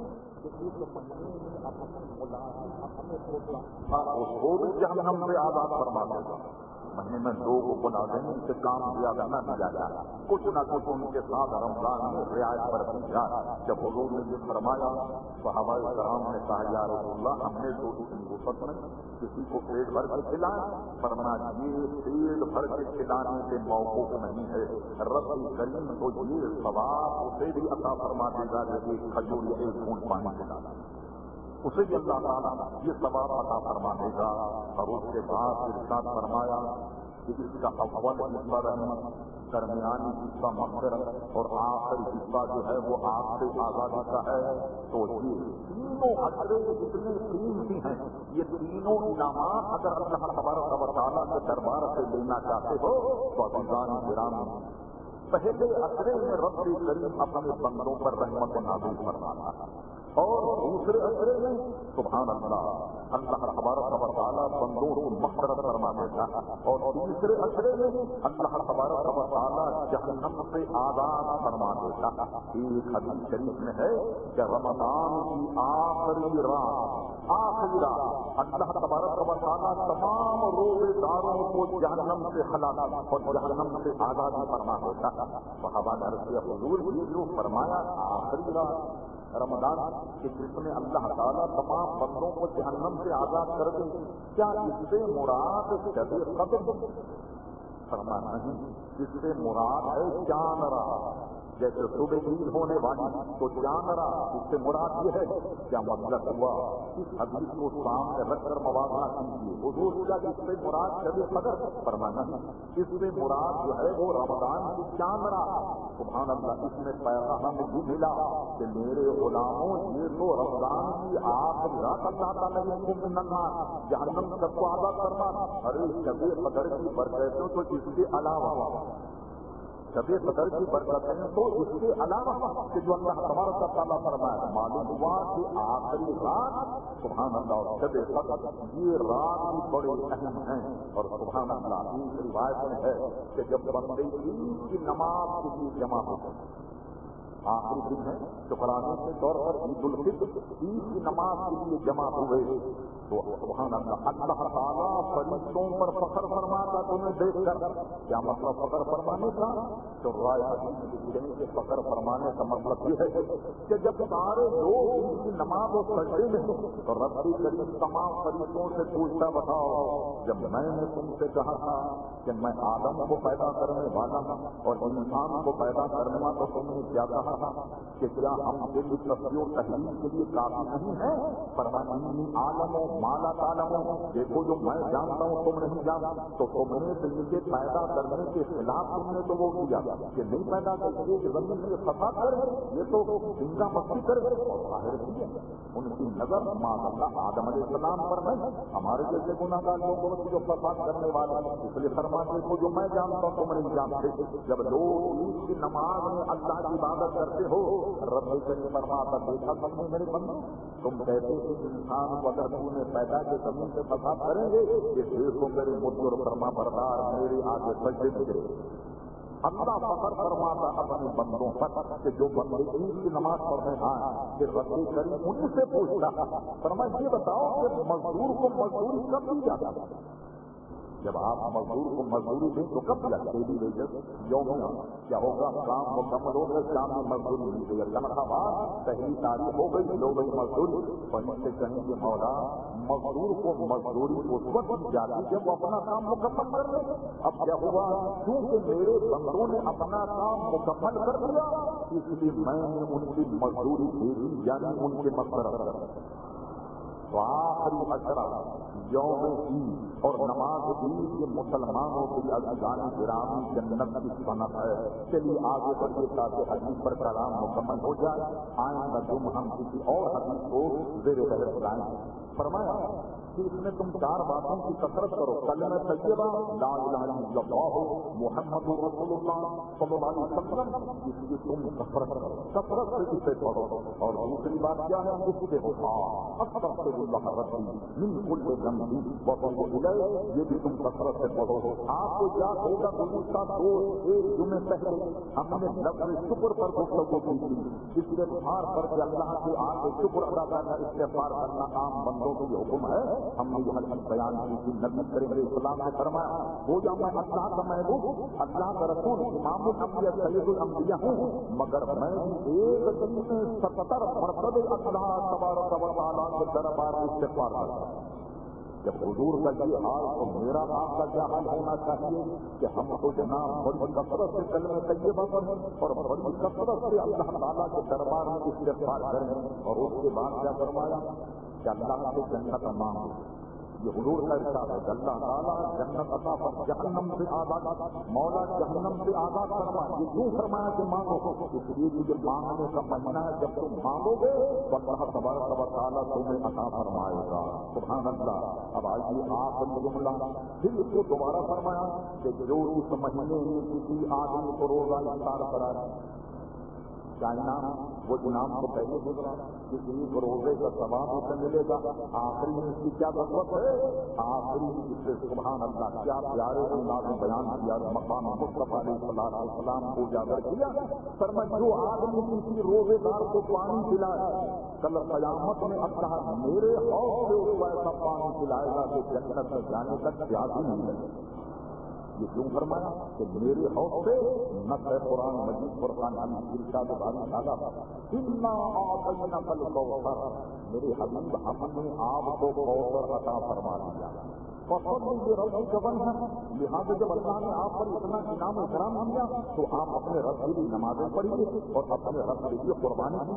Speaker 1: کہ اس مہینے میں اپنے ملازم، اپنے کو بھی جہنم سے آزاد فرماتے مہینے میں لوگ بنا دیں ان سے کام کیا جانا دیا جائے کچھ نہ کچھ ان کے ساتھ رمضان میں رعایت پر جائے جب حضور نے یہ فرمایا تو ہمارے کرام نے کہا، یا رسول اللہ ہم نے تو وسط میں کسی کو پیٹ بھر کے کھلائے فرما یہ پیٹ بھر کے کھلانے کے موقع نہیں ہے۔ رب کریم تو یہ سوال اسے بھی عطا فرما دے گا جیسے کھجور ایک گھونٹ پانی کھلانا اسے بھی اللہ تعالیٰ یہ سواب عطا فرما دے گا اور اس کے بعد ارشاد فرمایا کہ اس کا اول حصہ رحمت درمیانی حصہ مغفرت اور آخری حصہ جو ہے وہ آپ سے آزادی کا ہے۔ تو یہ تینوں اثرے جتنے قیمتی ہیں، یہ تینوں انعامات اگر اللہ تبارک و تعالیٰ کے دربار سے لینا چاہتے ہو، تو ابان گرام پہلے اثرے میں رب کریم اپنے بندوں پر رحمت نازل فرمانا ہے۔ اور دوسرے اثرے میں، سبحان اللہ اللہ تبارک و تعالیٰ بندوں کو مفرت فرما دیتا اور تیسرے اثرے میں، اللہ تبارک و تعالیٰ جہنم سے آزاد فرما دیتا ایک حدیث شریف میں ہے کہ رمضان کی آخری رات آخری رات اللہ تبارک و تعالیٰ تمام روزے داروں کو جہنم سے خلا اور جہنم سے آزاد فرما دیتا صحابہ نے حضور جو فرمایا، آخری رات رمضان کہ جس میں اللہ تعالیٰ تمام بندوں کو جہنم سے آزاد کر دے۔ کیا اس سے مراد جب قدر؟ فرما نہیں جس سے مراد ہے جان رہا۔ جیسے صبح عید ہونے والی، تو جان رہا اس سے مراد یہ ہے، کیا مطلب ہوا؟ اس حدیث کو سامنے رکھ کر موازنہ کیجیے۔ حضور کیا اس سے مراد جب قدر فرمانا اس سے مراد جو ہے وہ رمضان کی چاند رہا سبحان اللہ، اس میں پیغام بھی ملا کہ میرے غلاموں، یہ تو رمضان کی آخری رات اللہ تعالیٰ نے خوب نہ جہنم سب کو آزاد کرنا ارے جب قدر کی برکتوں تو اس کے علاوہ۔ جب قدر کی برکت ہے تو اس کے علاوہ کہ جو اللہ ہمارا سب تعالیٰ فرمایا، معلوم ہوا کہ آخری رات، سبحان اللہ اور جب فقط یہ رات بھی بڑے اہم ہیں۔ اور سبحان اللہ اس روایت میں ہے کہ جب بندے عید کی نماز کے لیے جمع ہوتے ہیں آخری دن ہے تو شکرانے کے طور پر عید الفطر عید کی نماز کے لیے جمع ہوئے۔ تو سبحان اللہ اللہ تعالیٰ فرشتوں پر فخر فرماتا تمہیں دیکھ کر کیا مطلب فخر فرمانے کا؟ تو رائے کے فخر فرمانے کا مطلب یہ ہے کہ جب سارے لوگ ان کی نماز و سجدے میں تو ربی کریم تمام فرشتوں سے پوچھتا، بتاؤ، جب میں نے تم سے کہا تھا کہ میں آدم کو پیدا کرنے والا ہوں اور انسان کو پیدا کرنے والا تو تم نے کیا کہا؟ تھا کہ کیا ہم دل تصویر تحریر کے لیے کافی نہیں ہے پرمانی عالم و مالا تعالم دیکھو، جو میں جانتا ہوں، تم نہیں جانتا تو تم نے دل کے پیدا کرنے کے خلاف تم نے تو وہ کیا کہ نہیں پیدا کر کے زمین میں فسا کر یہ تو زندہ مستی کر اور ظاہر بھی ہے، ان کی نظر ماں اللہ آدم علیہ السلام پر نہیں ہمارے جیسے گناہ گار لوگوں کو جو فساد کرنے والے اس لیے فرماتے کو جو میں جانتا ہوں، تم نہیں جانتے۔ جب لوگ عید کی نماز میں اللہ کی عبادت کرتے ہو؟ رب کریم فرماتا دیکھا تم نے میرے بندو، تم کہتے ہو انسان کو اگر تم نے پیدا کے زمین سے فساد کریں گے کہ دیکھو میرے مجھ اور فرما بردار میرے آگے سجدے بگڑے اللہ فخر فرماتا اپنے بندوں پر کہ جو بندے عید کی نماز پڑھنے آئے کہ رب کریم ان سے پوچھتا فرما یہ بتاؤ کہ مزدور کو مزدوری کب دی جاتا جب آپ مزدور کو مزدوری دیں تو کب لگتے بھی ویجز یوم کیا ہوگا؟ کام مکمل ہو گئے شام میں مزدوری مل گئی تنخواہ پہلی تاریخ ہو گئی لو گئی مزدوری۔ وہیں سے کہیں گے مولا، مزدور کو مزدوری اس وقت دی جاتی جب وہ اپنا کام مکمل کر لے۔ اب کیا ہوا کیونکہ میرے بندوں نے اپنا کام مکمل کر دیا اس لیے میں نے ان کی مزدوری دے دی یعنی ان کے مقصد تو آخری اشرا یوم عید۔ اور نماز عید یہ مسلمانوں کی ازان گرامی جنت کی صنعت ہے، چلیے آگے بڑھے تاکہ حدیث پر کلام مکمل ہو جائے۔ آئیں جم ہم کسی اور حدیث کو زیر بحث لائیں۔ فرمایا کہ اس میں تم چار باتوں کی کثرت کرو. کل میں طیبہ، لا الہ الا اللہ، محمد رسول اللہ صلی اللہ علیہ وسلم اس کی تم کثرت کرو. کثرت سے اسے پڑھو. اور دوسری بات کیا ہے؟ اس کے ہو استغفر اللہ ربی من کل ذنبی. وتوب الیہ یہ بھی تم کثرت سے پڑھو. آپ کو کیا ہوگا؟ گزشتہ دو ایک جمعے پہلے ہم نے لفظ شکر پر گفتگو کی تھی. اس کے بہار پر کہ اللہ کے آگے شکر ادا کرنا، استغفار کرنا عام بندوں کی حکم ہے. ہم نے یہ حدیث بیان کی تھی نبی کریم علیہ السلام نے فرمایا ہو جا میں اللہ کا محبوب اللہ کا رسول، امام الانبیاء، سید الانبیاء ہوں، مگر میں ایک دن میں ستر مرتبہ اللہ تبارک و تعالیٰ کے دربار میں استغفار کرتا ہوں۔ جب حضور کا یہ حال تو میرا آپ کا کیا حال ہونا چاہیے کہ ہم تو جناب بڑی کثرت سے کل میں طیبہ پر اور بڑی کثرت سے اللہ تعالیٰ کے دربار میں استغفار کریں اور اس کے بعد کیا کروایا کہ اللہ سے جنت مانگو یہ حضور کا ارشاد ہے، اللہ تعالیٰ جنت عطا پر جہنم سے آزاد مولا جہنم سے آزاد فرما، یہ کیوں فرمایا کہ مانگو، اس لیے کہ مانگنے کا مہینہ ہے، جب تم مانگو گے، تو اللہ تبارک و تعالیٰ تمہیں عطا فرمائے گا۔ سبحان اللہ۔ اب آئیے آپ جملہ پھر اس کو دوبارہ فرمایا کہ جو اس مہینے میں کسی آدمی کو روزہ افطار کرا چائنا وہ انعام کو پہلے گزرا کہ ایک روزے کا ثواب اسے ملے گا۔ آخری میں اس کی کیا ضرورت ہے؟ آخری اس سے سبحان اللہ، کیا پیارے اللہ نے بیان کیا، مقام مصطفیٰ علیہ السلام السلام کو اجاگر کیا؟ سر میں جو آدمی کسی روزے دار کو پانی پلائے، کل قیامت میں اللہ میرے حوص سے اس کو ایسا پانی پلائے گا کہ جنت میں جانے تک پیاس ہی نہیں لگے۔ یہ کیوں فرمایا کہ میرے حوص سے نت ہے قرآن مجید قرآن ارشاد بھاری دادا اتنا آپ کل کوثر میرے حبیب، ہم نے آپ کو کوثر عطا فرما دیا۔ فصل یہ رب ہے لہٰذا جب اللہ نے آپ پر اتنا انعام اکرام دیا تو آپ اپنے رب کی نمازیں پڑھیے اور اپنے رب کے لیے قربانی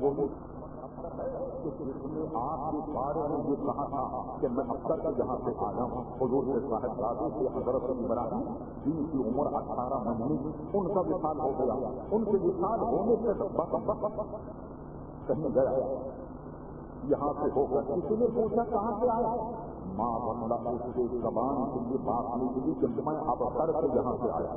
Speaker 1: وہ بھی جس نے آپ کے بارے میں یہ کہا تھا کہ میں افسر کا جہاں سے آیا ہوں۔ حضور کے صاحب دادی سے حضرت ابراہیم جن کی عمر اٹھارہ مہینے ان کا وصال ہو گیا۔ ان کے وصال ہونے سے کہیں گیا۔ یہاں سے ہو کر کسی نے پوچھا کہاں سے آیا؟ ماں بندہ اس کے زبان کے لیے بات نہیں کی کہ میں اب سر سے یہاں سے آیا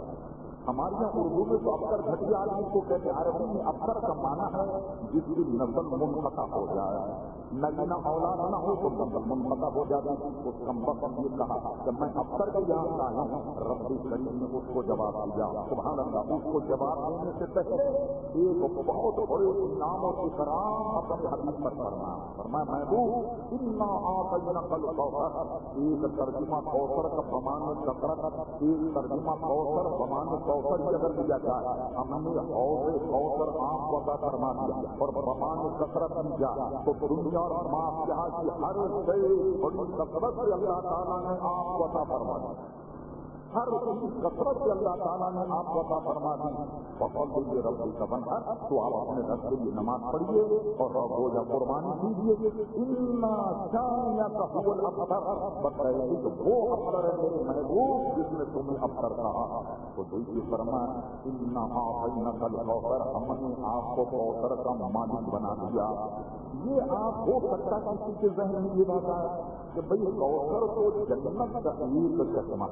Speaker 1: ہمارے یہاں اردو میں تو افسر گھٹیا آدمی کو کہتے عربی میں افسر کا مانا ہے جس کی نسل منقطع ہو جائے۔ نگینا اولاد نہ ہو تو نسل منقطع ہو جاتی۔ اس کم مطلب وقت یہ کہا کہ میں افسر کے یہاں کا ہوں ربی کریم نے اس کو جواب دیا۔ سبحان اللہ اس کو جواب دینے سے پہلے ایک بہت بڑے نام اور اکرام اپنے حدیث پر کرنا اور میں محبوب اتنا آپ کل ایک ترجمہ کوثر کا بمان کثرت ایک ترجمہ کوثر بمان کوثر کی اگر دیا جائے ہم نے حوض کوثر عام کو عطا فرما دیا اور بمان کثرت کی دیا تو دنیا اور ماں کی ہر سے بڑی کثرت سے اللہ تعالیٰ نے آپ کو عطا فرما دیا ہر اس کثرت سے اللہ تعالیٰ نے آپ کو عطا فرما دی۔ بقول دیجیے رب کا بنا تو آپ اپنے رب کے لیے نماز پڑھیے اور رب روزہ قربانی کیجیے۔ اتنا جانیا کا حول افسر بتائیے کہ وہ افسر ہے میرے محبوب جس نے تمہیں افسر کہا۔ تو دیکھیے فرما اتنا آپ نقل کوثر ہم نے آپ کو کوثر کا مالک بنا دیا۔ یہ آپ ہو سکتا کسی کے ذہن میں یہ بات ہے کہ بھائی کوثر کو جنت کا ایک چشمہ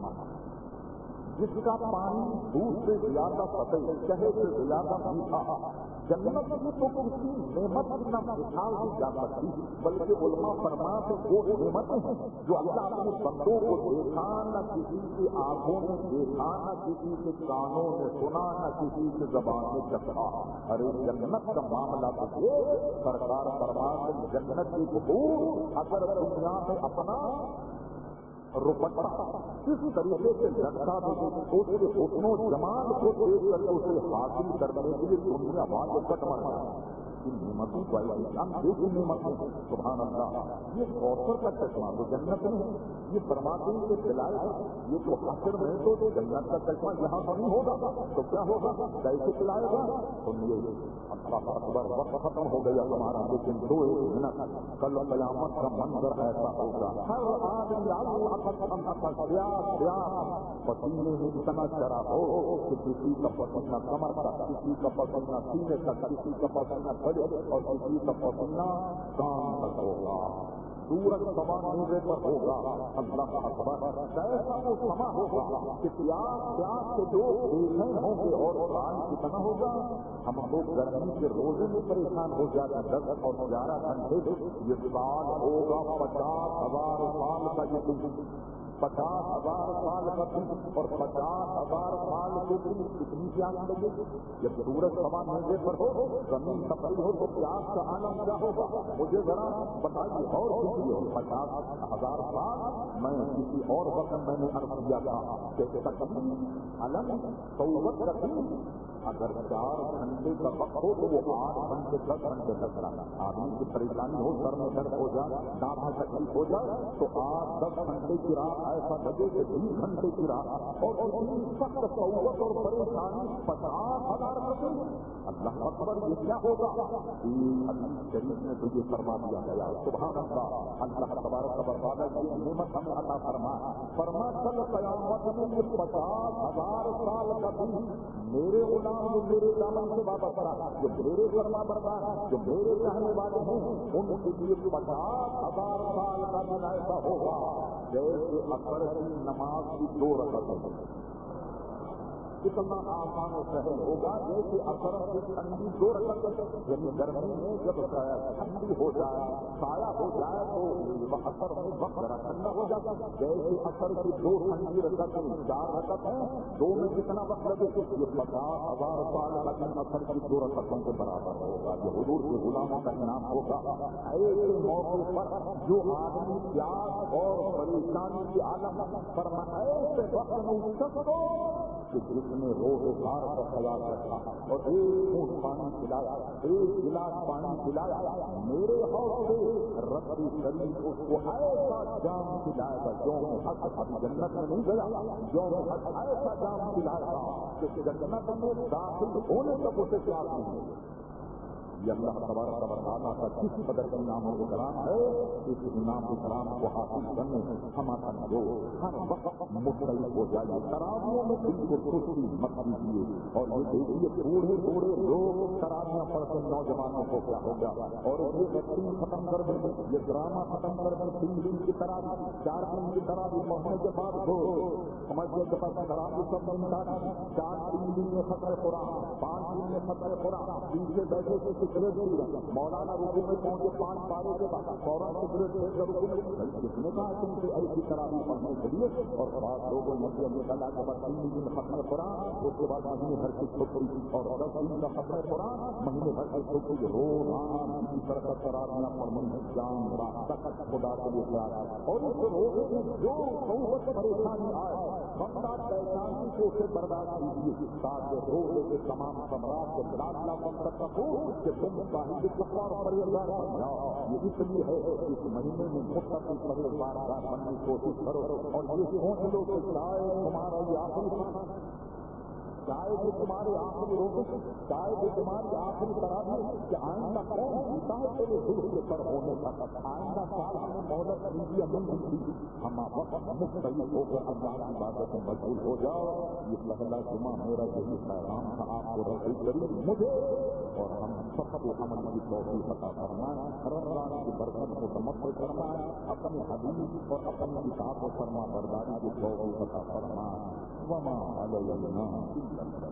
Speaker 1: جس کا پانی دودھ سے زیادہ فتح شہر سے زیادہ میٹھا جنت کی تو کسی نعمت نہ مثال دی جا سکتی بلکہ علماء فرما سے وہ نعمتیں ہیں جو اللہ اپنے بندوں کو دیکھا نہ کسی کی آنکھوں نے دیکھا نہ کسی کے کانوں نے سنا نہ کسی کے زبان میں چکھا۔ ارے، جنت کا معاملہ تو یہ سرکار فرما جنت کی حقوق اگر دنیا میں اپنا روپٹا کس طریقے سے لگتا تو اس کے حسن و جمال کو دیکھ کر اسے حاصل کرنے کے لیے دنیا والے کٹ مر نعمتوں کا ہم دیکھ نعمت سبحان اللہ۔ یہ کوثر کا چشمہ تو جنت میں یہ پرماتما کے کھلائے یہ تو حاصل میں تو جنت کا چشمہ یہاں پر نہیں ہوگا۔ تو کیا ہوگا؟ کیسے کھلائے گا۔ سنیے اللہ اکبر وقت ختم ہو گیا ہمارا لیکن دو ایک منٹ کل قیامت کا منظر ایسا ہوگا۔ ہر پسینے میں اتنا چرا ہو کہ کسی کا پسینہ کمر کا کسی کا پسینہ سینے کا کسی کا پسینہ بڑے اور کسی کا پسینہ کام تک ہوگا سورج سما موزے پر ہوگا۔ اللہ اکبر ایسا وہ سما ہوگا کہ پیاس پیاس کے جو بے ہوں گے اور کام کتنا ہوگا، ہم لوگ گرمی کے روزے میں پریشان ہو جاتے ہیں۔ دس اور گیارہ گھنٹے یہ سال ہوگا۔ پچاس ہزار سال کا یہ دن۔ پچاس ہزار سال کا دن اور پچاس ہزار سال کے دن کتنی پیاس لگے جب سورج سما موزے پر ہو، زمین سفری ہو تو پیاس کا آنند کیا ہوگا؟ مجھے ذرا بتائیے اور کسی پچاس ہزار سال میں کسی اور وقت میں نے ارد کیا تھا کہ تکلیف الگ سوت تکلیف اگر چار گھنٹے کا وقت ہو تو وہ آٹھ گھنٹے، دس گھنٹے تک رہنا آدمی کی پریشانی ہو، سر میں درد ہو جائے، دانت میں تکلیف ہو جائے، تو آٹھ، دس گھنٹے کی رات ایسا لگے کہ بیس گھنٹے کی رات اور اتنی سخت سہولت اور پریشانی پچاس ہزار روپے اللہ اکبر، یہ کیا ہوگا؟ شریف میں تو یہ فرما دیا گیا سبحان اللہ۔ اللہ تبارک بربادہ کی نعمت ہمیں عطا فرما۔ فرما کل قیامت میں یہ پچاس ہزار سال کا دن میرے غلام جو میرے دامن سے واپس رہا جو میرے فرما بردار، جو میرے چاہنے والے ہیں، ان کے لیے پچاس ہزار سال کا دن ایسا ہوگا۔ جیسے اکبر کی نماز کی دو رقم اتنا آسان و سہل ہوگا جیسے اثر ٹھنڈی دو رقم یعنی گرمی میں جب ٹھنڈی ہو جائے، سایہ ہو جائے تو اثر میں وقت ٹھنڈا ہو جاتا جیسے اثر کی دو ٹھنڈی رقط چار رقط ہے دو میں کتنا وقت لگے؟ یہ پچاس ہزار سال لگن اثر کی دو رقطوں کے برابر ہوگا۔ یہ حضور کے غلاموں کا انعام ہوگا۔ ایسے موقع پر جو آدمی پیاس اور پریشانی کی عالم پر ایسے وقت میں سکو کہ جس نے روز بار کا خیال رکھا اور ایک اونٹ پانی پلایا، ایک گلاس پانی پلایا، میرے ہاؤس سے ربی شریف اس کو ایسا جام پلایا گا جو حق ابھی جنت میں نہیں گیا، جو حق ایسا جام پلایا گا کہ جنت میں داخل ہونے تک اسے پیار نہیں ملے یہ اللہ تبارک تبرکانہ کا کس قدر کا نام و کرام ہے، اس نام و کرام کو حاصل کرنے ہمارا جو ہر وقت مختلف ہو جائے شرابوں میں دل کو خوشی مت دیجیے اور یہ دیکھیے، بوڑھے بوڑھے لوگ شرابیاں پڑھتے نوجوانوں کو کیا ہو گیا۔ اور یہ ایکٹنگ ختم کر دیں، یہ ڈرامہ ختم کر دیں، تین دن کی طرح چار دن کی طرح بھی پڑھنے کے بعد ہو سمجھنے کے بعد شراب سب نہیں چار تین دن میں خطر قرآن پانچ دن میں خطر قرآن پیچھے بیٹھے سے سگریٹ مولانا رکو میں پہنچے پانچ پارے کے بعد فوراً سگریٹ لے کر رکو میں کس نے کہا تم سے ایسی طرح بھی پڑھنے کے لیے اور بعض لوگوں نے اللہ تعالیٰ کے بعد تین دن ختم قرآن۔ اس کے بعد مہینے بھر کی چھوٹی اور دس دن کا ختم قرآن۔ مہینے بھر کی چھوٹی روز آنا کسی طرح کا شرارنا پڑھنے جان راستہ خدا کے لیے پیار اور اس روزے میں جو بہت پریشانی آئے، بندہ پہچانی کو اسے برداشت کیجیے۔ تاکہ روزے کے تمام سمراج کے لاکھ لاکھ تک کا ہو کہ تم کفار پریوار یہ اس ہے اس مہینے میں مستقل پریوار بننے کی کوشش کرو اور یہ سوچ لو کہ چاہے تمہارا یہ آخری چاہے وہ تمہارے آخری روزے چاہے وہ تمہاری آخری طرح کہ آئندہ کون جیتا ہے تیرے دل کے پر ہونے کا آئندہ سال ہمیں مہلت دیجیے مل تھی ہم وقت مختلف ہو کر اللہ کی باتوں سے مشغول ہو جاؤ۔ یہ پہلا جمعہ میرا یہی پیغام تھا آپ کو رسول کری مجھے، اور ہم سب عمل کی توفیق عطا فرمائیں رمضان کی برکت کو تمکن فرمائیں اپنے حدیث اور اپنی کتاب و فرما برداری کی توفیق عطا فرمائیں وما علينا إلا